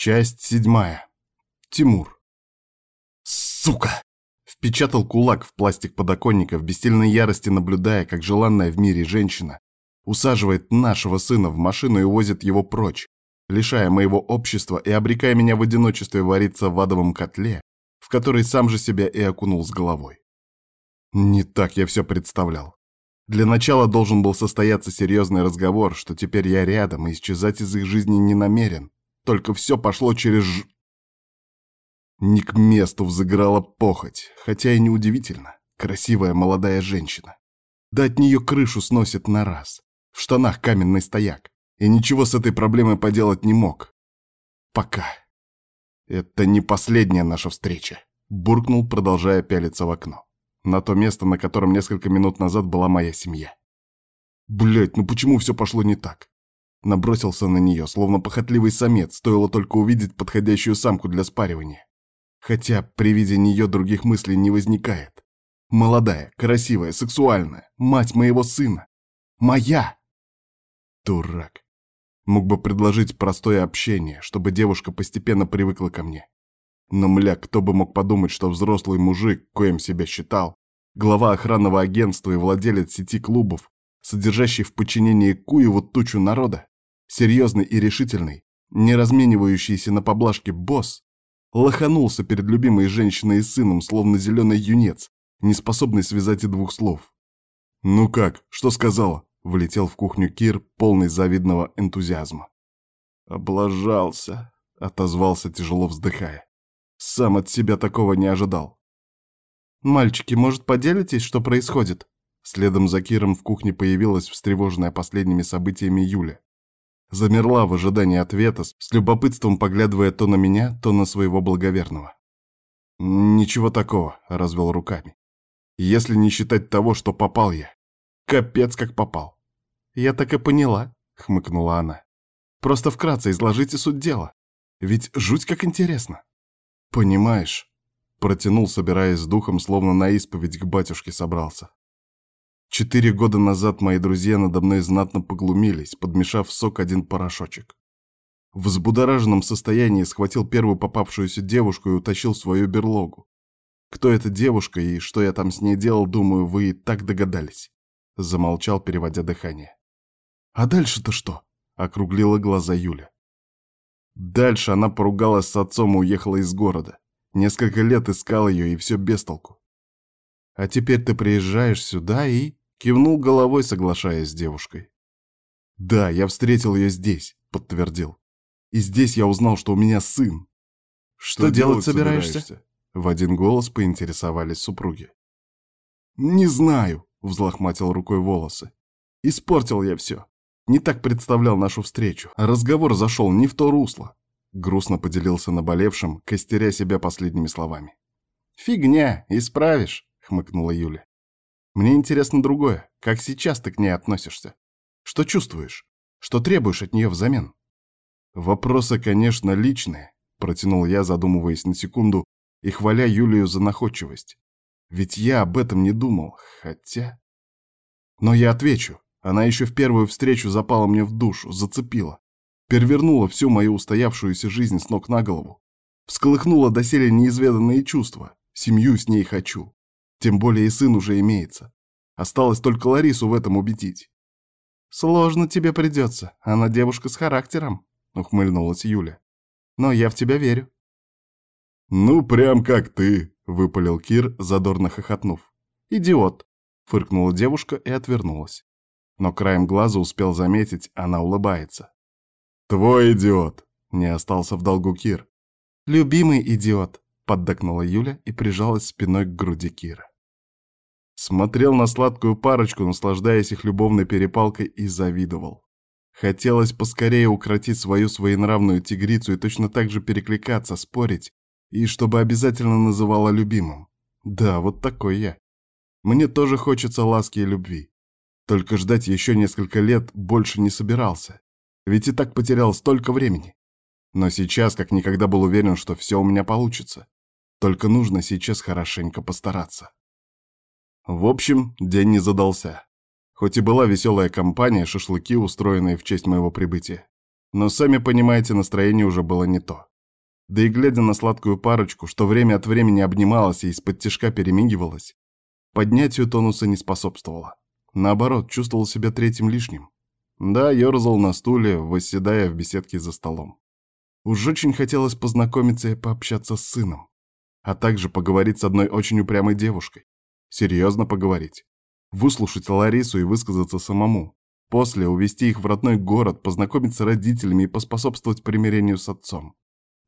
Часть седьмая. Тимур. Сука! Впечатал кулак в пластик подоконника, в бессильной ярости наблюдая, как желанная в мире женщина усаживает нашего сына в машину и возит его прочь, лишая моего общества и обрекая меня в одиночестве вариться в адовом котле, в который сам же себя и окунул с головой. Не так я все представлял. Для начала должен был состояться серьезный разговор, что теперь я рядом и исчезать из их жизни не намерен. Только все пошло через... Ж... Не к месту взыграла похоть, хотя и неудивительно. Красивая молодая женщина. Да от нее крышу сносит на раз. В штанах каменный стояк. И ничего с этой проблемой поделать не мог. Пока. Это не последняя наша встреча. Буркнул, продолжая пялиться в окно. На то место, на котором несколько минут назад была моя семья. Блять, ну почему все пошло не так? Набросился на нее, словно похотливый самец, стоило только увидеть подходящую самку для спаривания. Хотя при виде нее других мыслей не возникает. Молодая, красивая, сексуальная, мать моего сына. Моя! Дурак. Мог бы предложить простое общение, чтобы девушка постепенно привыкла ко мне. Но, мля, кто бы мог подумать, что взрослый мужик, коим себя считал, глава охранного агентства и владелец сети клубов, содержащий в подчинении Куеву тучу народа, серьезный и решительный, не разменивающийся на поблажке босс, лоханулся перед любимой женщиной и сыном, словно зеленый юнец, не способный связать и двух слов. «Ну как, что сказала?» — влетел в кухню Кир, полный завидного энтузиазма. «Облажался», — отозвался, тяжело вздыхая. «Сам от себя такого не ожидал». «Мальчики, может, поделитесь, что происходит?» Следом за Киром в кухне появилась встревоженная последними событиями Юля. Замерла в ожидании ответа, с любопытством поглядывая то на меня, то на своего благоверного. «Ничего такого», — развел руками. «Если не считать того, что попал я. Капец как попал». «Я так и поняла», — хмыкнула она. «Просто вкратце изложите суть дела. Ведь жуть как интересно». «Понимаешь», — протянул, собираясь с духом, словно на исповедь к батюшке собрался. Четыре года назад мои друзья надо мной знатно поглумились, подмешав в сок один порошочек. В взбудораженном состоянии схватил первую попавшуюся девушку и утащил в свою берлогу. Кто эта девушка и что я там с ней делал, думаю, вы и так догадались. Замолчал, переводя дыхание. А дальше-то что? Округлила глаза Юля. Дальше она поругалась с отцом и уехала из города. Несколько лет искал ее, и все без толку. А теперь ты приезжаешь сюда и... Кивнул головой, соглашаясь с девушкой. «Да, я встретил ее здесь», — подтвердил. «И здесь я узнал, что у меня сын». «Что, что делать собираешься?» собираешься? В один голос поинтересовались супруги. «Не знаю», — взлохматил рукой волосы. «Испортил я все. Не так представлял нашу встречу. Разговор зашел не в то русло». Грустно поделился наболевшим, костеря себя последними словами. «Фигня, исправишь», — хмыкнула Юля. Мне интересно другое. Как сейчас ты к ней относишься? Что чувствуешь? Что требуешь от нее взамен? Вопросы, конечно, личные, протянул я, задумываясь на секунду и хваля Юлию за находчивость. Ведь я об этом не думал, хотя... Но я отвечу. Она еще в первую встречу запала мне в душу, зацепила. Перевернула всю мою устоявшуюся жизнь с ног на голову. Всколыхнула доселе неизведанные чувства. Семью с ней хочу. Тем более и сын уже имеется. Осталось только Ларису в этом убедить. «Сложно тебе придется. Она девушка с характером», — ухмыльнулась Юля. «Но я в тебя верю». «Ну, прям как ты», — выпалил Кир, задорно хохотнув. «Идиот», — фыркнула девушка и отвернулась. Но краем глаза успел заметить, она улыбается. «Твой идиот», — не остался в долгу Кир. «Любимый идиот», — поддакнула Юля и прижалась спиной к груди Кира. Смотрел на сладкую парочку, наслаждаясь их любовной перепалкой, и завидовал. Хотелось поскорее укротить свою своенравную тигрицу и точно так же перекликаться, спорить, и чтобы обязательно называла любимым. Да, вот такой я. Мне тоже хочется ласки и любви. Только ждать еще несколько лет больше не собирался. Ведь и так потерял столько времени. Но сейчас как никогда был уверен, что все у меня получится. Только нужно сейчас хорошенько постараться. В общем, день не задался. Хоть и была веселая компания, шашлыки, устроенные в честь моего прибытия. Но, сами понимаете, настроение уже было не то. Да и глядя на сладкую парочку, что время от времени обнималась и из-под тишка перемигивалась, поднятию тонуса не способствовало. Наоборот, чувствовал себя третьим лишним. Да, ерзал на стуле, восседая в беседке за столом. Уж очень хотелось познакомиться и пообщаться с сыном, а также поговорить с одной очень упрямой девушкой. Серьезно поговорить. Выслушать Ларису и высказаться самому. После увезти их в родной город, познакомиться с родителями и поспособствовать примирению с отцом.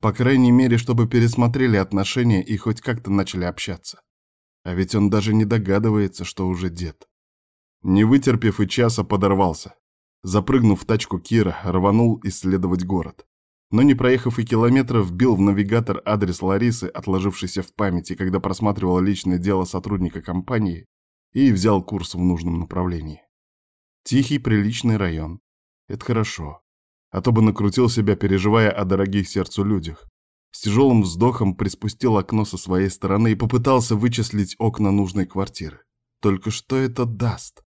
По крайней мере, чтобы пересмотрели отношения и хоть как-то начали общаться. А ведь он даже не догадывается, что уже дед. Не вытерпев и часа, подорвался. Запрыгнув в тачку Кира, рванул исследовать город. Но не проехав и километра, вбил в навигатор адрес Ларисы, отложившийся в памяти, когда просматривал личное дело сотрудника компании, и взял курс в нужном направлении. Тихий, приличный район. Это хорошо а то бы накрутил себя, переживая о дорогих сердцу людях. С тяжелым вздохом приспустил окно со своей стороны и попытался вычислить окна нужной квартиры. Только что это даст?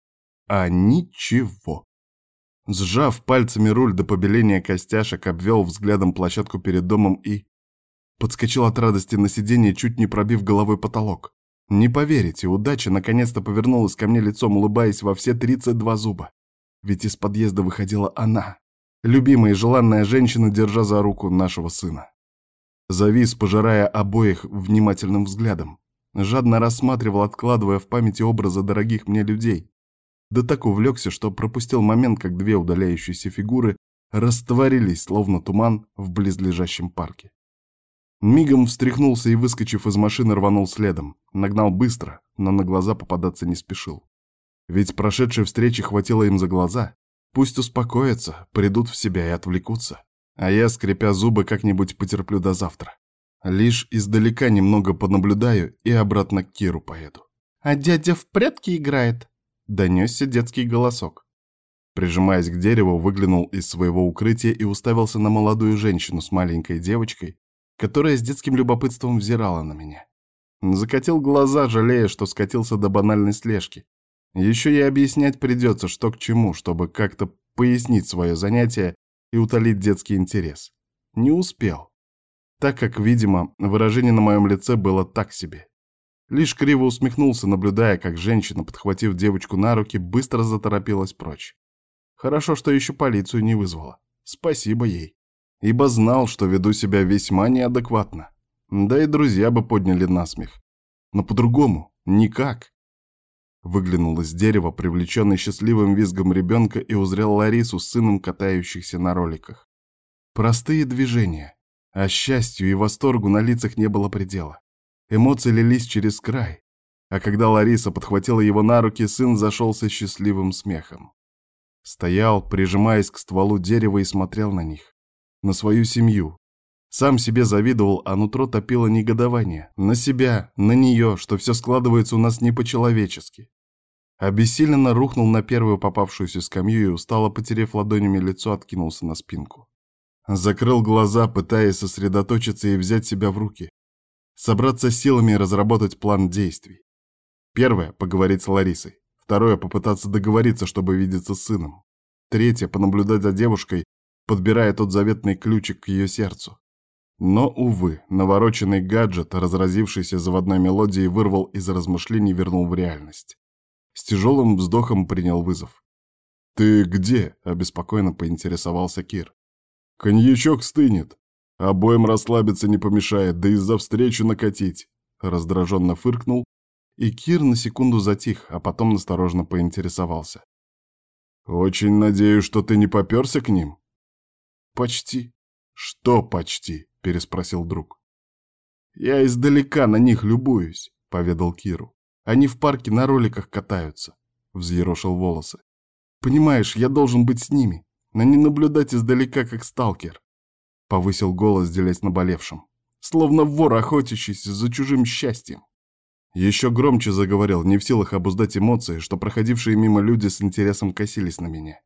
А ничего. Сжав пальцами руль до побеления костяшек, обвел взглядом площадку перед домом и... Подскочил от радости на сиденье, чуть не пробив головой потолок. Не поверите, удача наконец-то повернулась ко мне лицом, улыбаясь во все 32 зуба. Ведь из подъезда выходила она, любимая и желанная женщина, держа за руку нашего сына. Завис, пожирая обоих внимательным взглядом. Жадно рассматривал, откладывая в памяти образы дорогих мне людей. Да так увлекся, что пропустил момент, как две удаляющиеся фигуры растворились, словно туман, в близлежащем парке. Мигом встряхнулся и, выскочив из машины, рванул следом. Нагнал быстро, но на глаза попадаться не спешил. Ведь прошедшей встречи хватило им за глаза, Пусть успокоятся, придут в себя и отвлекутся. А я, скрипя зубы, как-нибудь потерплю до завтра. Лишь издалека немного понаблюдаю и обратно к Киру поеду. «А дядя в прятки играет?» — донесся детский голосок. Прижимаясь к дереву, выглянул из своего укрытия и уставился на молодую женщину с маленькой девочкой, которая с детским любопытством взирала на меня. Закатил глаза, жалея, что скатился до банальной слежки, еще и объяснять придется, что к чему, чтобы как-то пояснить свое занятие и утолить детский интерес. Не успел. Так как, видимо, выражение на моем лице было так себе. Лишь криво усмехнулся, наблюдая, как женщина, подхватив девочку на руки, быстро заторопилась прочь. Хорошо, что еще полицию не вызвала. Спасибо ей. Ибо знал, что веду себя весьма неадекватно. Да и друзья бы подняли насмех. Но по-другому, никак. Выглянул из дерева, привлеченный счастливым визгом ребенка, и узрел Ларису с сыном, катающихся на роликах. Простые движения, а счастью и восторгу на лицах не было предела. Эмоции лились через край, а когда Лариса подхватила его на руки, сын зашелся счастливым смехом. Стоял, прижимаясь к стволу дерева и смотрел на них, на свою семью. Сам себе завидовал, а нутро топило негодование. На себя, на нее, что все складывается у нас не по-человечески. Обессиленно рухнул на первую попавшуюся скамью и, устало потерев ладонями лицо, откинулся на спинку. Закрыл глаза, пытаясь сосредоточиться и взять себя в руки. Собраться силами и разработать план действий. Первое — поговорить с Ларисой. Второе — попытаться договориться, чтобы видеться с сыном. Третье — понаблюдать за девушкой, подбирая тот заветный ключик к ее сердцу. Но, увы, навороченный гаджет, разразившийся заводной мелодией, вырвал из размышлений и вернул в реальность. С тяжелым вздохом принял вызов. «Ты где?» — обеспокоенно поинтересовался Кир. «Коньячок стынет. Обоим расслабиться не помешает, да и за встречу накатить». Раздраженно фыркнул, и Кир на секунду затих, а потом насторожно поинтересовался. «Очень надеюсь, что ты не попёрся к ним?» «Почти». «Что почти?» — переспросил друг. «Я издалека на них любуюсь», — поведал Киру. Они в парке на роликах катаются», — взъерошил волосы. «Понимаешь, я должен быть с ними, но не наблюдать издалека, как сталкер», — повысил голос, делясь наболевшим. «Словно вор, охотящийся за чужим счастьем». Еще громче заговорил, не в силах обуздать эмоции, что проходившие мимо люди с интересом косились на меня.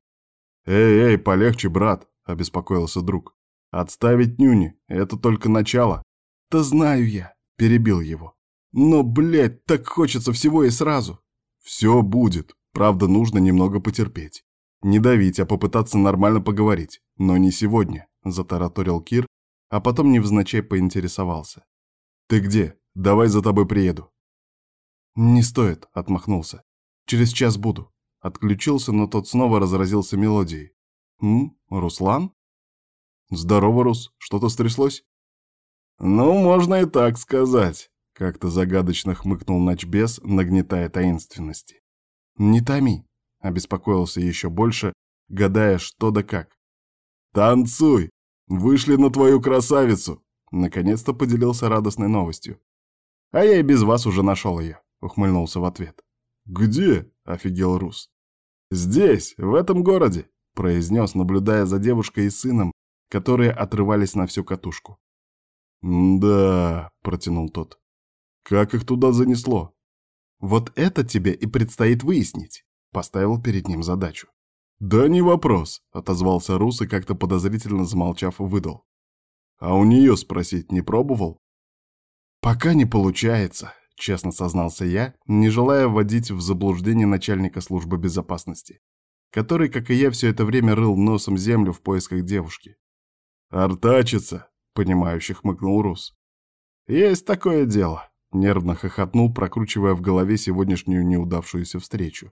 «Эй, эй, полегче, брат», — обеспокоился друг. «Отставить нюни, это только начало». «Да знаю я», — перебил его. Но, блядь, так хочется всего и сразу. Все будет. Правда, нужно немного потерпеть. Не давить, а попытаться нормально поговорить. Но не сегодня, затараторил Кир, а потом невзначай поинтересовался. «Ты где? Давай за тобой приеду». «Не стоит», — отмахнулся. «Через час буду». Отключился, но тот снова разразился мелодией. «М? Руслан?» «Здорово, Рус. Что-то стряслось?» «Ну, можно и так сказать», — как-то загадочно хмыкнул Ночбес, нагнетая таинственности. «Не томи», — обеспокоился еще больше, гадая, что да как. «Танцуй! Вышли на твою красавицу!» Наконец-то поделился радостной новостью. «А я и без вас уже нашел ее», — ухмыльнулся в ответ. «Где?» — офигел Рус. «Здесь, в этом городе», — произнес, наблюдая за девушкой и сыном, которые отрывались на всю катушку. «Да», — протянул тот. «Как их туда занесло?» «Вот это тебе и предстоит выяснить», — поставил перед ним задачу. «Да не вопрос», — отозвался Рус и как-то подозрительно замолчав выдал. «А у нее спросить не пробовал?» «Пока не получается», — честно сознался я, не желая вводить в заблуждение начальника службы безопасности, который, как и я, все это время рыл носом землю в поисках девушки. «Артачится», — понимающе хмыкнул Рус. «Есть такое дело», — нервно хохотнул, прокручивая в голове сегодняшнюю неудавшуюся встречу.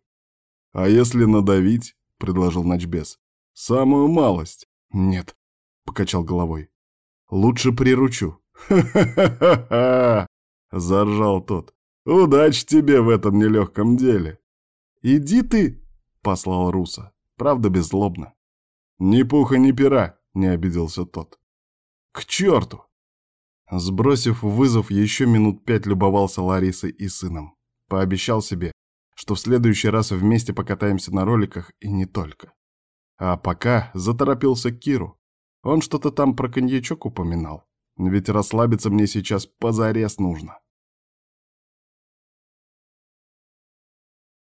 «А если надавить?» — предложил Ночбес. «Самую малость». «Нет», — покачал головой. «Лучше приручу». «Ха-ха-ха-ха!» — заржал тот. «Удачи тебе в этом нелегком деле!» «Иди ты!» — послал Руса, правда беззлобно. «Ни пуха, ни пера!» — не обиделся тот. «К черту!» Сбросив вызов, еще минут пять любовался Ларисой и сыном. Пообещал себе, что в следующий раз вместе покатаемся на роликах и не только. А пока заторопился Киру. Он что-то там про коньячок упоминал. Ведь расслабиться мне сейчас позарез нужно.